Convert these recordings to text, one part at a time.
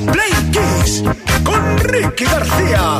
Play Kiss con Ricky García.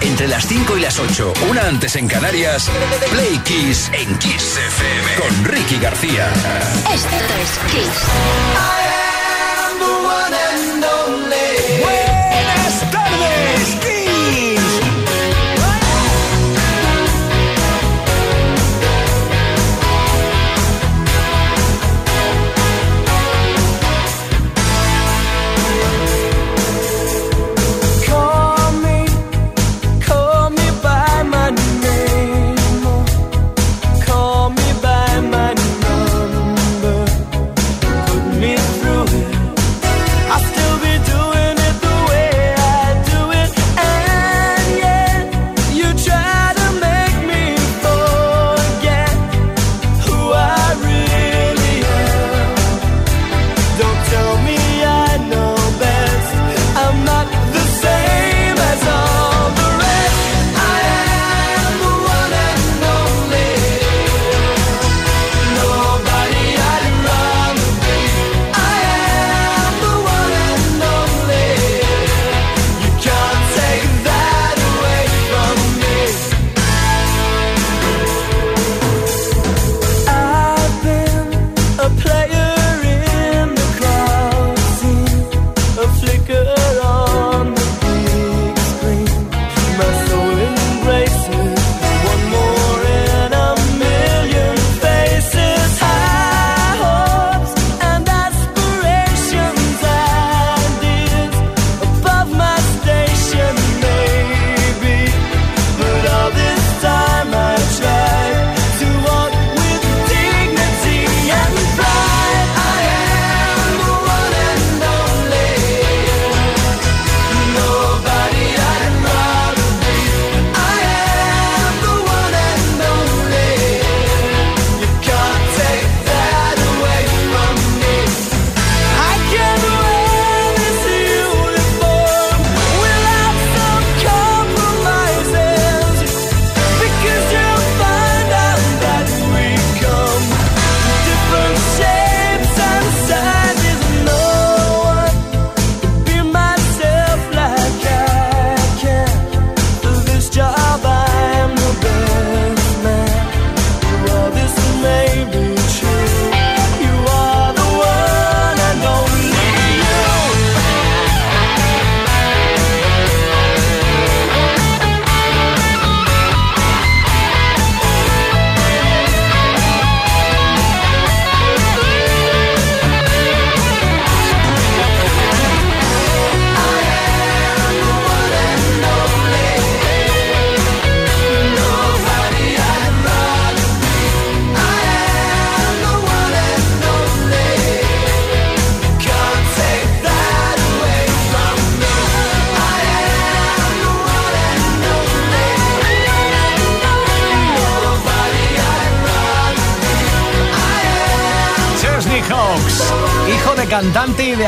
entre las 5 y las 8, una antes en Canarias, Play Kiss en Kiss FM con Ricky García. Esto es Kiss. I am the one and only. Buenas tardes.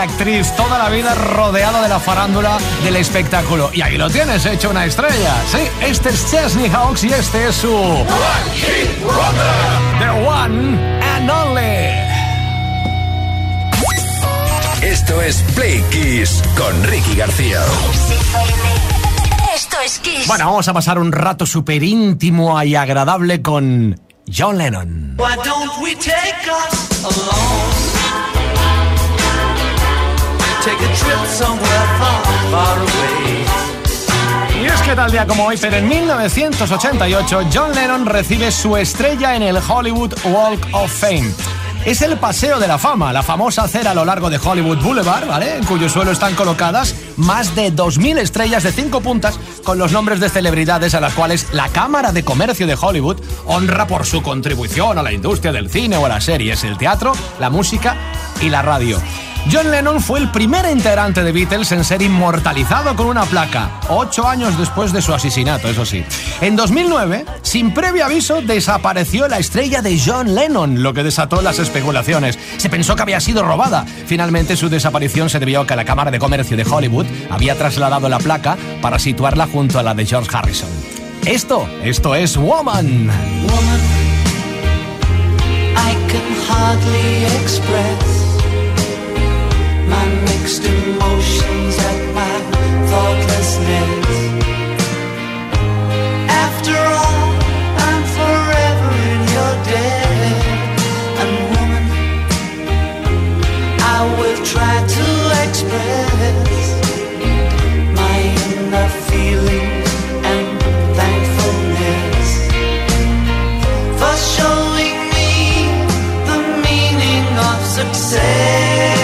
Actriz, toda la vida rodeado de la farándula del espectáculo. Y ahí lo tienes, hecho una estrella. Sí, este es Chesney Hawks y este es su... One The One and Only. Esto es Play Kiss con Ricky García. Esto es Kiss. Bueno, vamos a pasar un rato súper íntimo y agradable con John Lennon. Why don't we take us alone? Take a trip somewhere far, away. Y es que tal día como hoy, pero en 1988, John Lennon recibe su estrella en el Hollywood Walk of Fame. Es el Paseo de la Fama, la famosa acera a lo largo de Hollywood Boulevard, ¿vale? En cuyo suelo están colocadas más de 2.000 estrellas de cinco puntas con los nombres de celebridades a las cuales la Cámara de Comercio de Hollywood honra por su contribución a la industria del cine o a las series, el teatro, la música y la radio. John Lennon fue el primer integrante de Beatles en ser inmortalizado con una placa, ocho años después de su asesinato, eso sí. En 2009, sin previo aviso, desapareció la estrella de John Lennon, lo que desató las especulaciones. Se pensó que había sido robada. Finalmente, su desaparición se debió a que la Cámara de Comercio de Hollywood había trasladado la placa para situarla junto a la de George Harrison. Esto, esto es Woman. Woman, I can hardly express mixed emotions at my thoughtlessness. After all, I'm forever in your debt. And woman, I will try to express my inner feelings and thankfulness for showing me the meaning of success.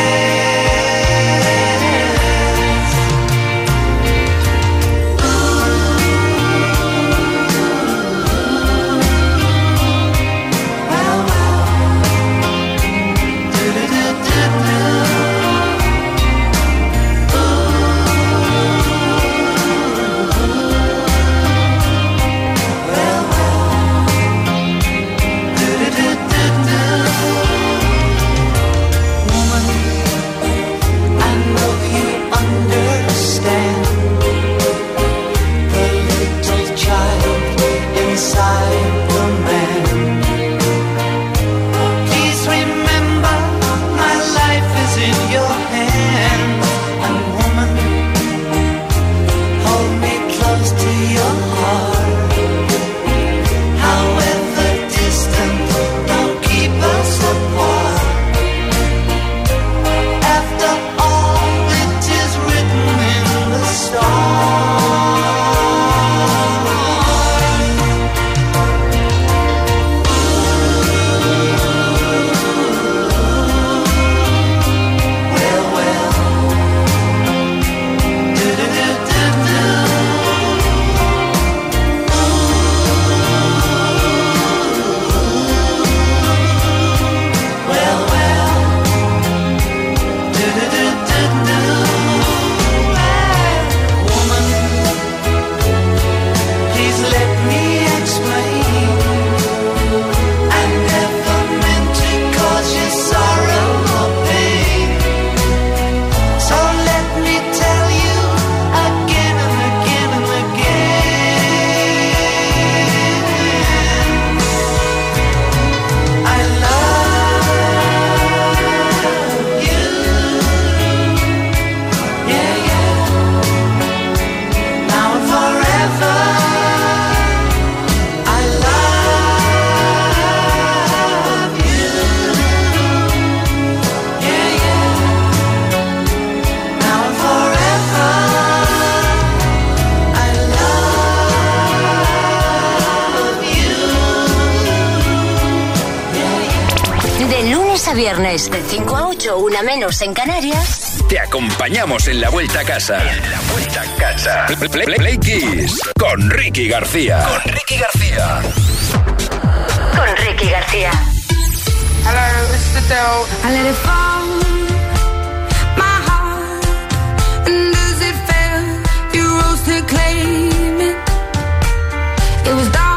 Lunes a viernes, de 5 a 8, una menos en Canarias. Te acompañamos en la vuelta a casa. En la vuelta a casa. Play, Play- Play Kiss con Ricky García. Con Ricky García. Con Ricky García. Hello, this is Adele. I let it fall, my heart. And does it? You rose to claim it. It was dark,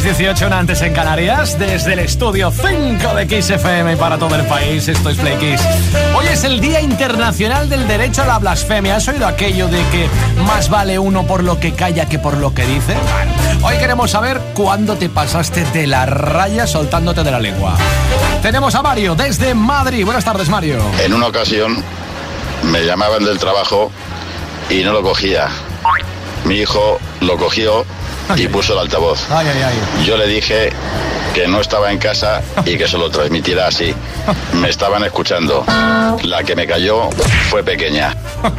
6:18, una antes en Canarias, desde el estudio 5 de Kiss FM y para todo el país. Esto es Play. Hoy es el Día Internacional del Derecho a la Blasfemia. ¿Has oído aquello de que más vale uno por lo que calla que por lo que dice? Hoy queremos saber cuándo te pasaste de la raya soltándote de la lengua. Tenemos a Mario desde Madrid. Buenas tardes, Mario. En una ocasión me llamaban del trabajo y no lo cogía. Mi hijo lo cogió y puso el altavoz. Yo le dije que no estaba en casa y que se lo transmitiera así. Me estaban escuchando. La que me cayó fue pequeña.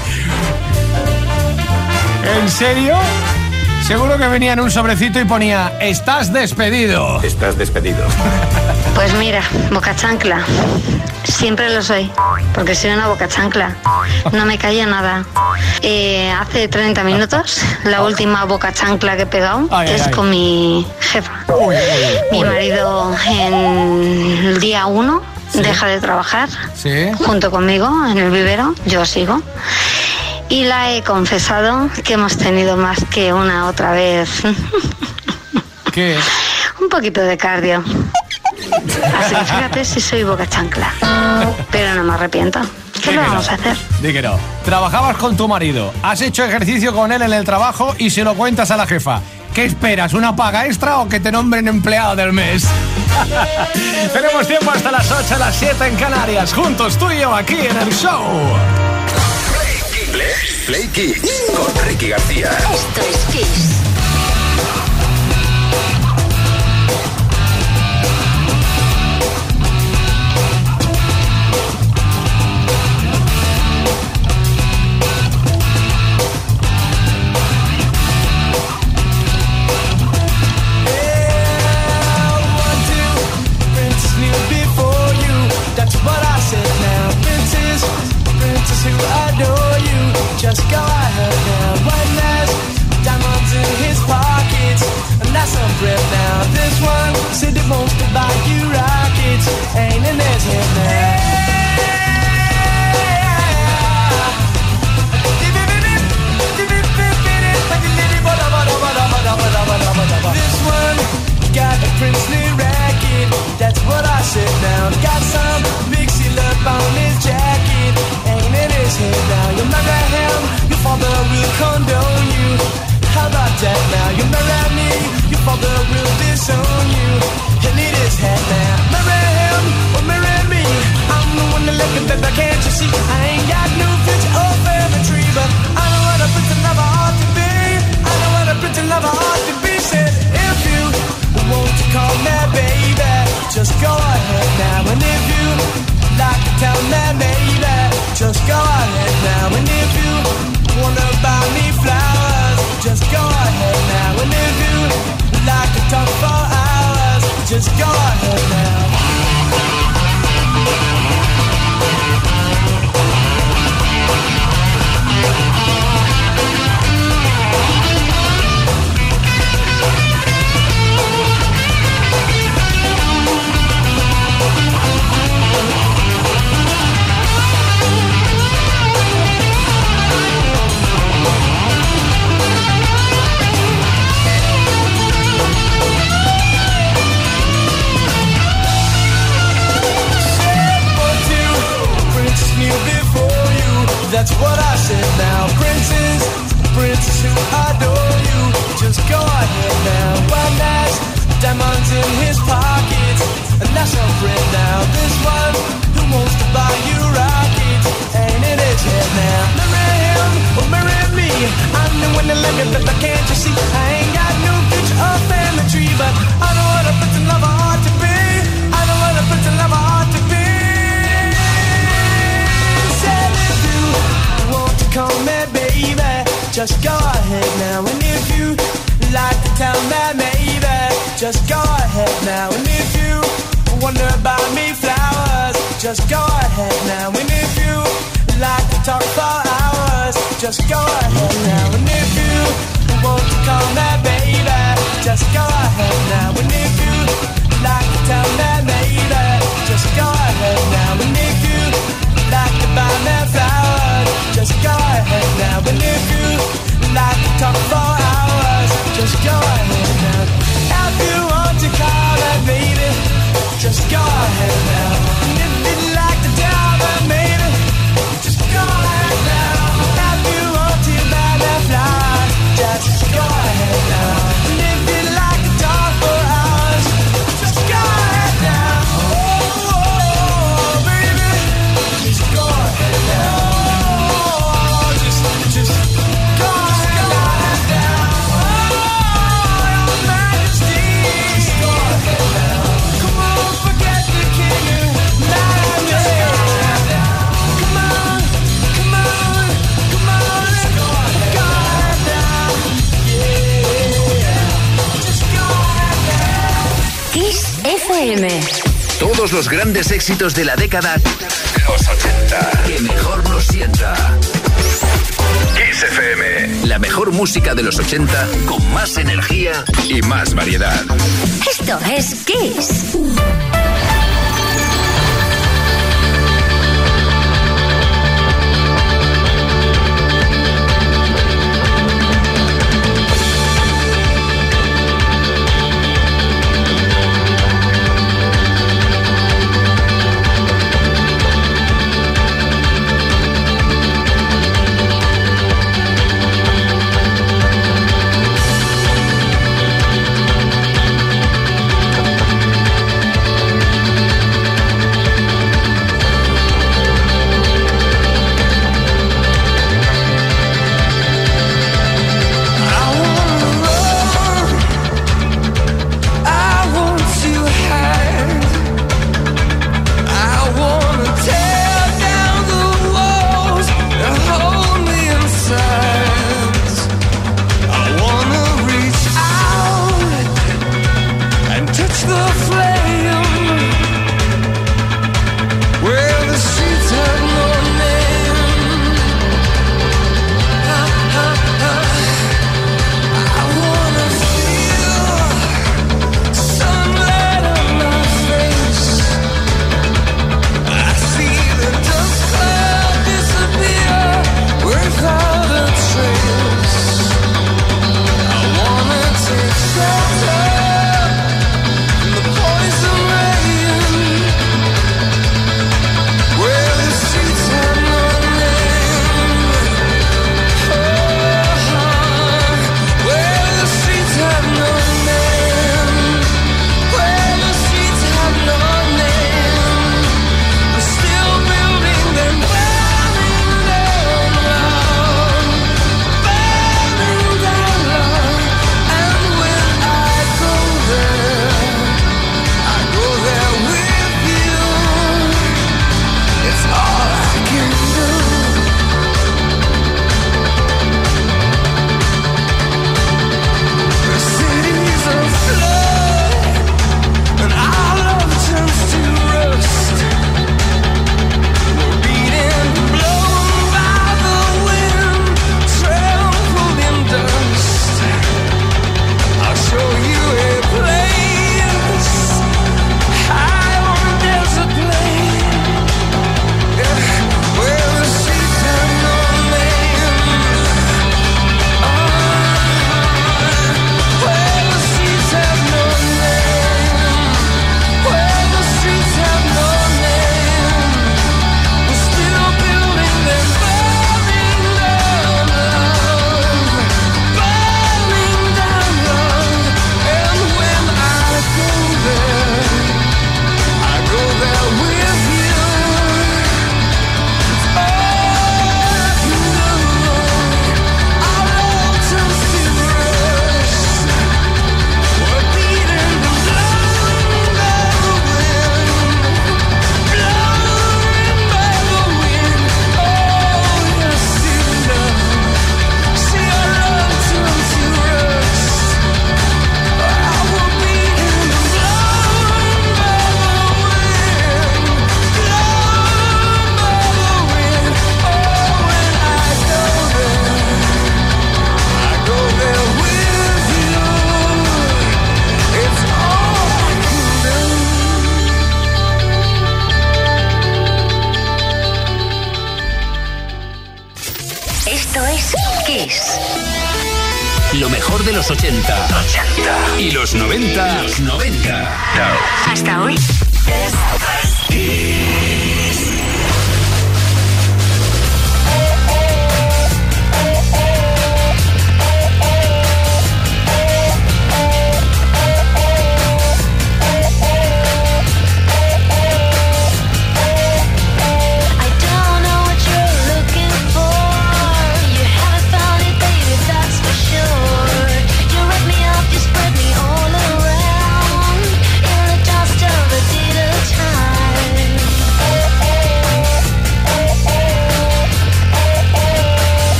¿En serio? Seguro que venía en un sobrecito y ponía, estás despedido. Estás despedido. Pues mira, boca chancla. Siempre lo soy, porque soy una boca chancla. No me calla nada. Eh, hace 30 minutos, la última boca chancla que he pegado Ay, es ay. con mi jefa. Uy, uy, Mi uy. marido en el día 1 deja de trabajar Sí. junto conmigo en el vivero, yo sigo. Y la he confesado que hemos tenido más que una otra vez ¿Qué? un poquito de cardio. Así que fíjate si soy boca chancla. Pero no me arrepiento. ¿Qué que vamos no. a hacer? Que no. Trabajabas con tu marido, has hecho ejercicio con él en el trabajo y se lo cuentas a la jefa. ¿Qué esperas? ¿Una paga extra o que te nombren empleado del mes? Tenemos tiempo hasta las 8, las 7 en Canarias, juntos tú y yo aquí en el show. Play, Play Kiss con Ricky García. Esto es Kiss. head. los grandes éxitos de la década los 80. Que mejor nos sienta. Kiss FM. La mejor música de los 80 con más energía y más variedad. Esto es Kiss.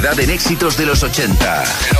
Variedad en éxitos de los 80. Los 80.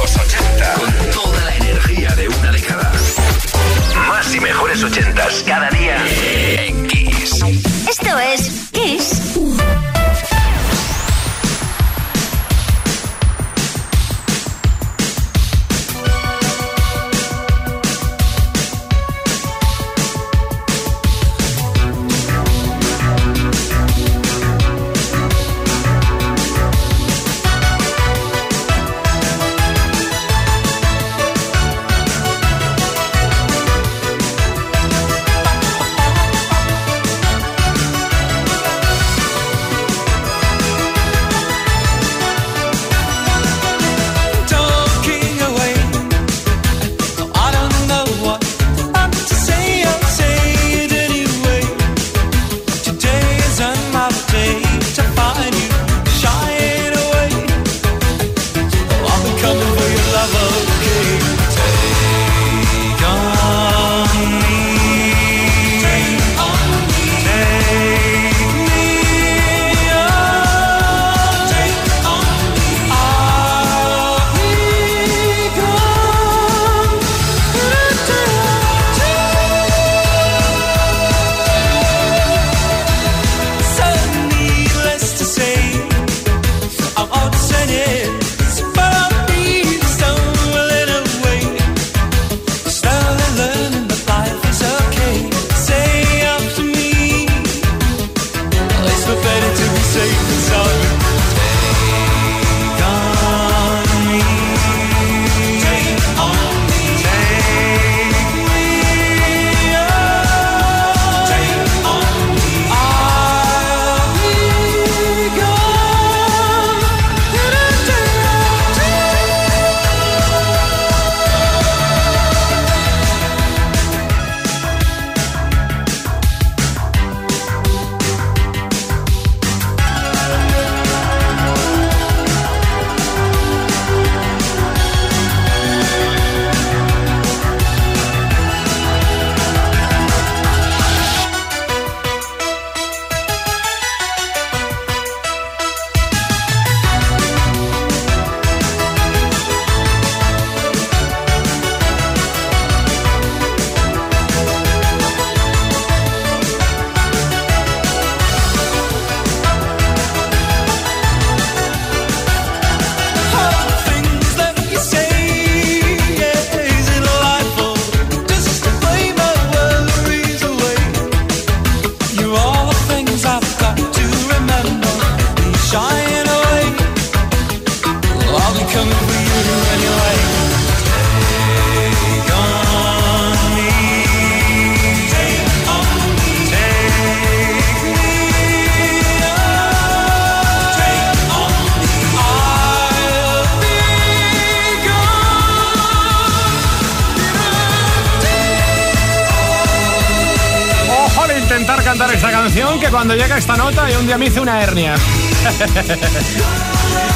Día me hice una hernia.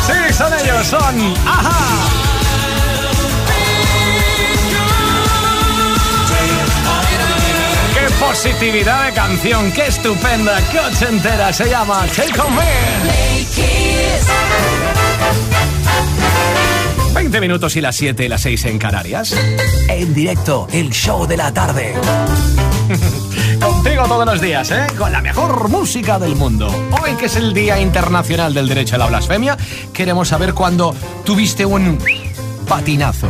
sí, son ellos, son... ¡Ajá! ¡Qué positividad de canción! ¡Qué estupenda! ¡Qué ochentera! Se llama Take On Me. 20 minutos y las 7 y las 6 en Canarias. En directo, el show de la tarde. Contigo todos los días, ¿eh? Con la mejor música del mundo. Hoy que es el Día Internacional del Derecho a la Blasfemia, queremos saber cuándo tuviste un patinazo.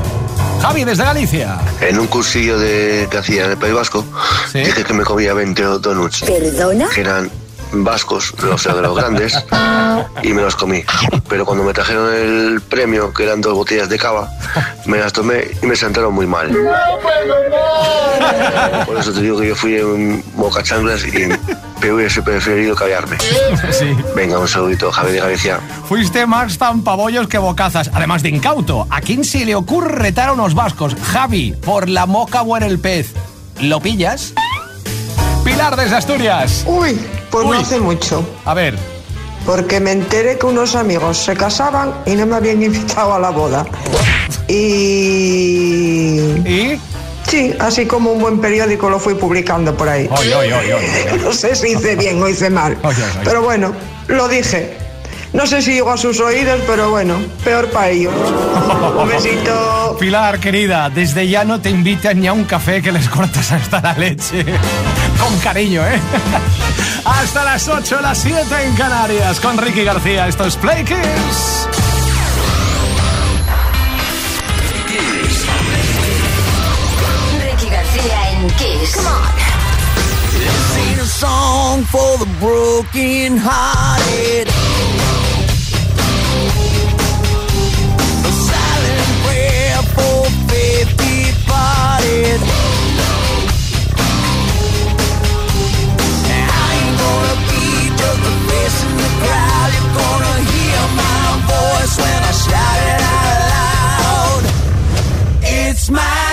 Javi, desde Galicia. En un cursillo de, que hacía en el País Vasco, Sí. dije que me comía 20 donuts, ¿Perdona? que eran vascos, o sea, de los grandes, y me los comí. Pero cuando me trajeron el premio, que eran dos botellas de cava, me las tomé y me sentaron muy mal. Por eso te digo que yo fui un boca chanclas y me hubiese preferido caviarme. Sí. Venga, un saludito, Javi de Galicia. Fuiste más tampabollos que bocazas, además de incauto. ¿A quién se le ocurre retar a unos vascos? Javi, por la moca o en el pez. ¿Lo pillas? Pilar desde Asturias. Uy, pues no hace mucho. A ver. Porque me enteré que unos amigos se casaban y no me habían invitado a la boda. Y. ¿Y? Sí, así como un buen periódico lo fui publicando por ahí. Oy, oy, oy, no sé si hice bien o hice mal. Pero bueno, lo dije. No sé si llegó a sus oídos, pero bueno, peor para ellos. Un besito. Pilar, querida, desde ya no te invitan ni a un café que les cortas hasta la leche. Con cariño, ¿eh? hasta las 8, las 7 en Canarias con Ricky García. Esto es Play Kiss. Ricky García en Kiss. Come on. Sing a song for the broken hearted. smile.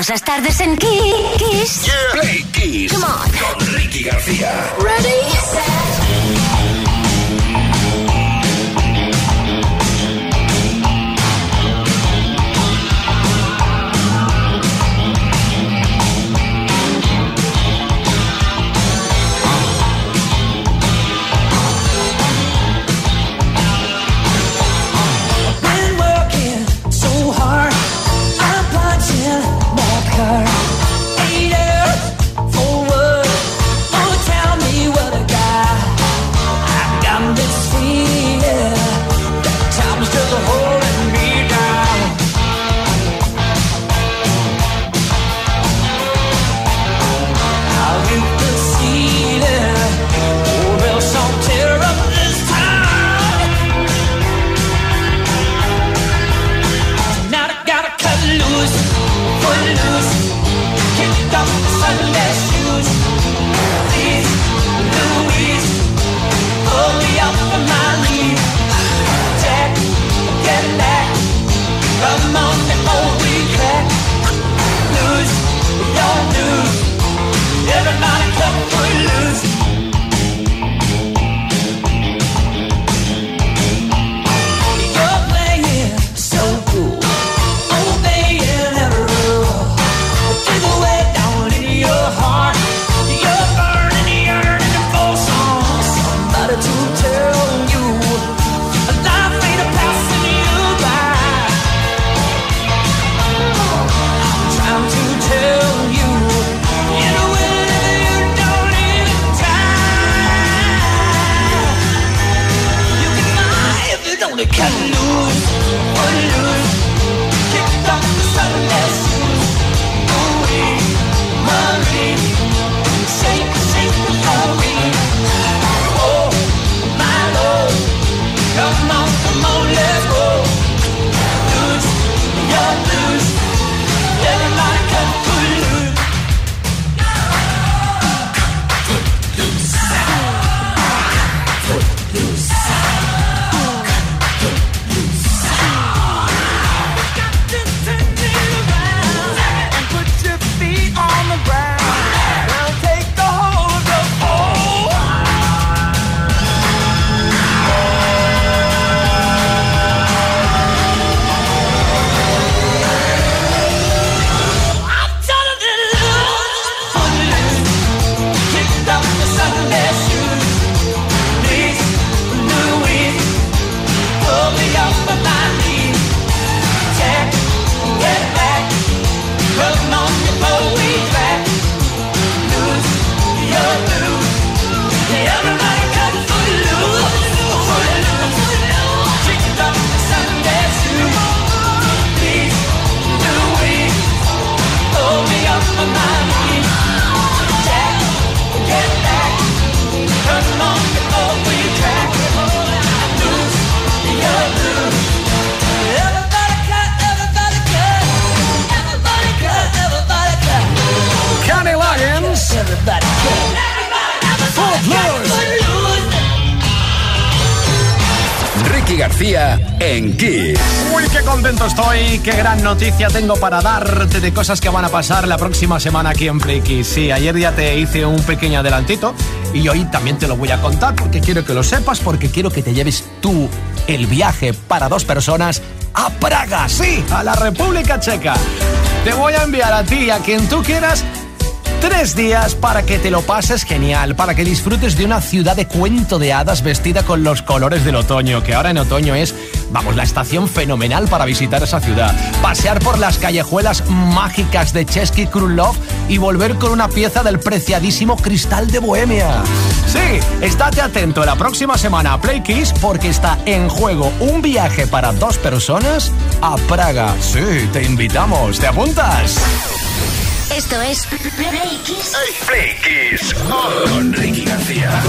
todas las tardes en Kiss. tengo para darte de cosas que van a pasar la próxima semana aquí en Play Sí, ayer ya te hice un pequeño adelantito y hoy también te lo voy a contar porque quiero que lo sepas, porque quiero que te lleves tú el viaje para dos personas a Praga, sí, a la República Checa. Te voy a enviar a ti y a quien tú quieras Tres días para que te lo pases genial, para que disfrutes de una ciudad de cuento de hadas vestida con los colores del otoño, que ahora en otoño es, vamos, la estación fenomenal para visitar esa ciudad. Pasear por las callejuelas mágicas de Chesky Krulov y volver con una pieza del preciadísimo cristal de Bohemia. Sí, estate atento la próxima semana a Play Kiss porque está en juego un viaje para dos personas a Praga. Sí, te invitamos, ¿te apuntas? Esto es Play Kiss. Play Kiss con Ricky García.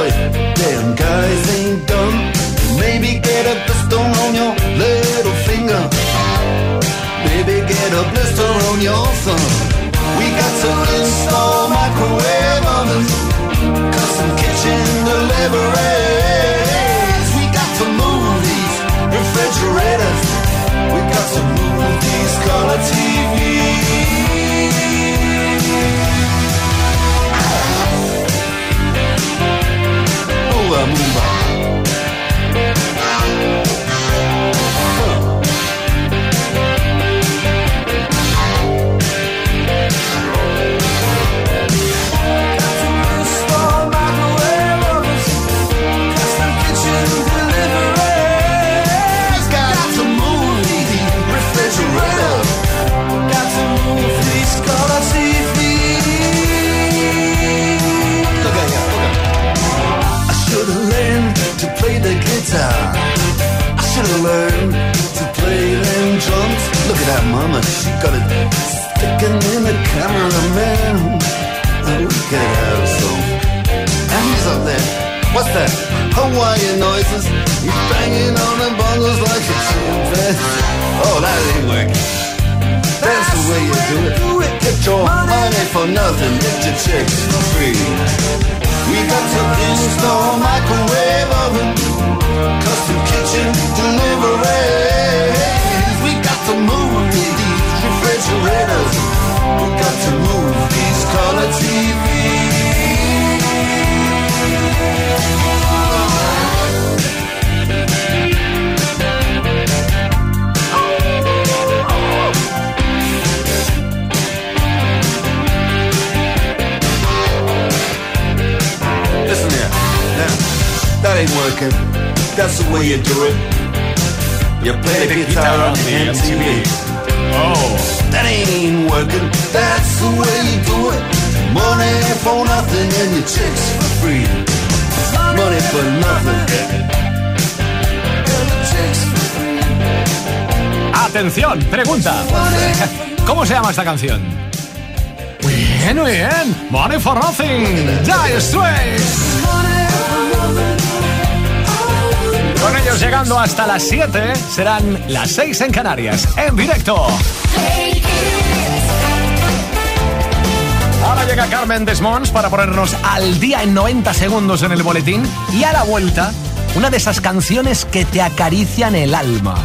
Me damn guys ain't dumb. Maybe get a blister on your little finger. Maybe get a blister on your thumb. We got to install microwave ovens, custom kitchen deliveries. We got to move these refrigerators. We got to move these color TVs. She got it sticking in the cameraman. Oh, we could have some. And he's up there. What's that? Hawaiian noises. He's banging on the bongos like a chimpanzee. Oh, that ain't working. That's the way you do it. Get your money for nothing, get your chicks for free. We got to install microwave oven, custom kitchen the way you do it. You play the guitar on the MTV. Oh, that ain't working. That's the way you do it. Money for nothing and your chicks for free. Money for nothing. Atención, pregunta. ¿Cómo se llama esta canción? Muy bien, muy bien. Money for Nothing. Dire Straits. Con ellos llegando hasta las 7, serán las 6 en Canarias, en directo. Ahora llega Carmen Desmonds para ponernos al día en 90 segundos en el boletín y a la vuelta, una de esas canciones que te acarician el alma.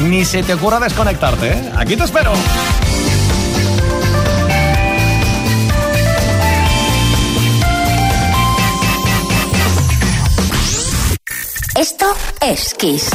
Ni se te ocurra desconectarte, ¿eh? Aquí te espero. Esto es Kiss.